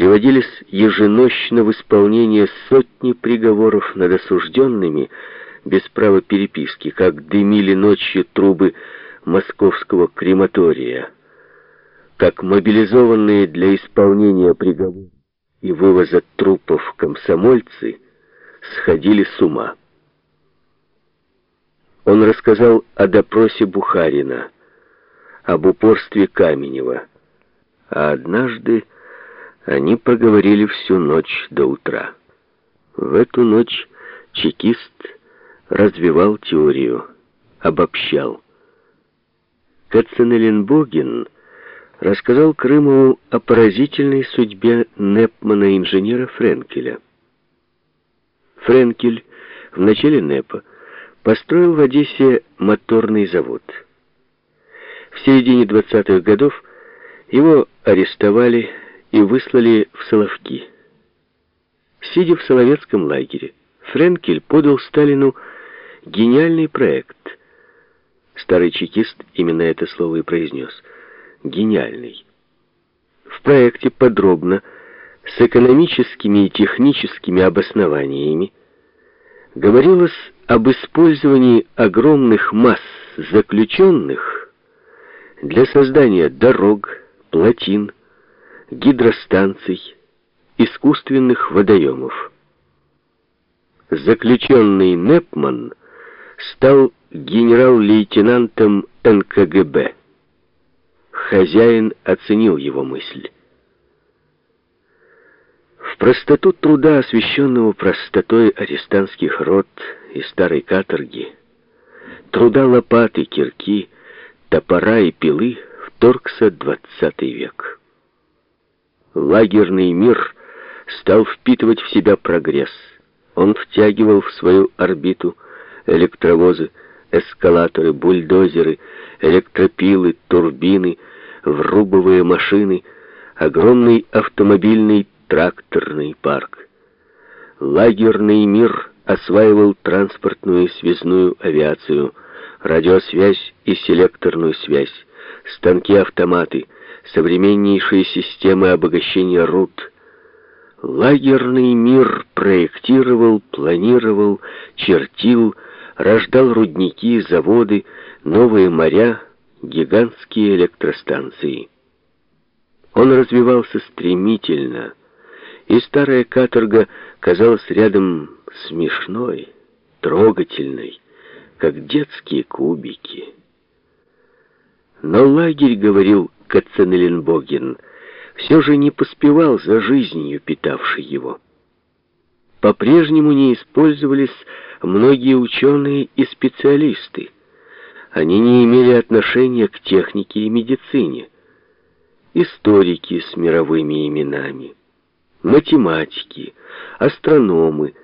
приводились еженощно в исполнение сотни приговоров над осужденными без права переписки, как дымили ночью трубы московского крематория, как мобилизованные для исполнения приговора и вывоза трупов комсомольцы сходили с ума. Он рассказал о допросе Бухарина, об упорстве Каменева, а однажды они проговорили всю ночь до утра. В эту ночь чекист развивал теорию, обобщал. Кацанеленбоген рассказал Крымову о поразительной судьбе Непмана-инженера Френкеля. Френкель в начале НЭПа построил в Одессе моторный завод. В середине 20-х годов его арестовали и выслали в Соловки. Сидя в Соловецком лагере, Френкель подал Сталину гениальный проект. Старый чекист именно это слово и произнес. Гениальный. В проекте подробно, с экономическими и техническими обоснованиями, говорилось об использовании огромных масс заключенных для создания дорог, плотин, гидростанций, искусственных водоемов. Заключенный Непман стал генерал-лейтенантом НКГБ. Хозяин оценил его мысль. В простоту труда, освященного простотой арестантских рот и старой каторги, труда лопаты, кирки, топора и пилы вторгся двадцатый век. Лагерный мир стал впитывать в себя прогресс. Он втягивал в свою орбиту электровозы, эскалаторы, бульдозеры, электропилы, турбины, врубовые машины, огромный автомобильный тракторный парк. Лагерный мир осваивал транспортную и связную авиацию, радиосвязь и селекторную связь, станки-автоматы — современнейшие системы обогащения руд. Лагерный мир проектировал, планировал, чертил, рождал рудники, заводы, новые моря, гигантские электростанции. Он развивался стремительно, и старая каторга казалась рядом смешной, трогательной, как детские кубики. Но лагерь говорил Кацанеленбоген все же не поспевал за жизнью, питавшей его. По-прежнему не использовались многие ученые и специалисты. Они не имели отношения к технике и медицине. Историки с мировыми именами, математики, астрономы,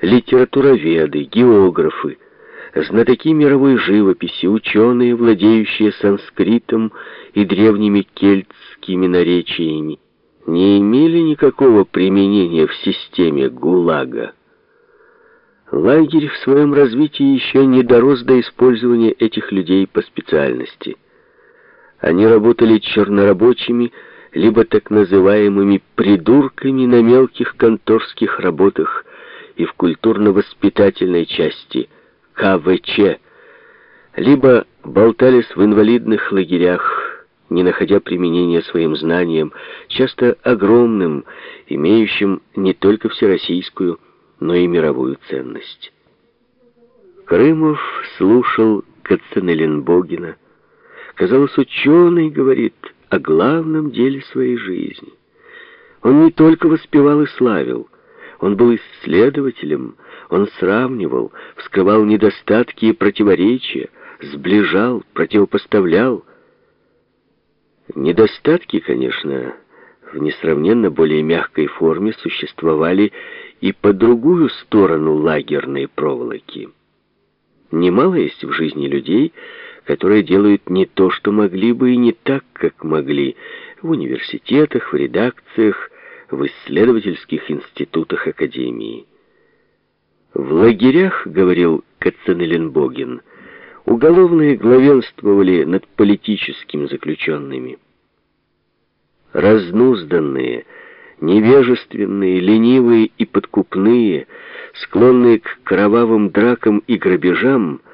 литературоведы, географы — знатоки мировой живописи, ученые, владеющие санскритом и древними кельтскими наречиями, не имели никакого применения в системе ГУЛАГа. Лагерь в своем развитии еще не дорос до использования этих людей по специальности. Они работали чернорабочими, либо так называемыми «придурками» на мелких конторских работах и в культурно-воспитательной части – КВЧ, либо болтались в инвалидных лагерях, не находя применения своим знаниям, часто огромным, имеющим не только всероссийскую, но и мировую ценность. Крымов слушал Кацанеленбогина. Казалось, ученый говорит о главном деле своей жизни. Он не только воспевал и славил, он был исследователем, он сравнивал, вскрывал недостатки и противоречия, сближал, противопоставлял. Недостатки, конечно, в несравненно более мягкой форме существовали и по другую сторону лагерной проволоки. Немало есть в жизни людей, которые делают не то, что могли бы, и не так, как могли, в университетах, в редакциях, в исследовательских институтах Академии. В лагерях, говорил Кацанеленбоген, уголовные главенствовали над политическими заключенными. Разнузданные, невежественные, ленивые и подкупные, склонные к кровавым дракам и грабежам —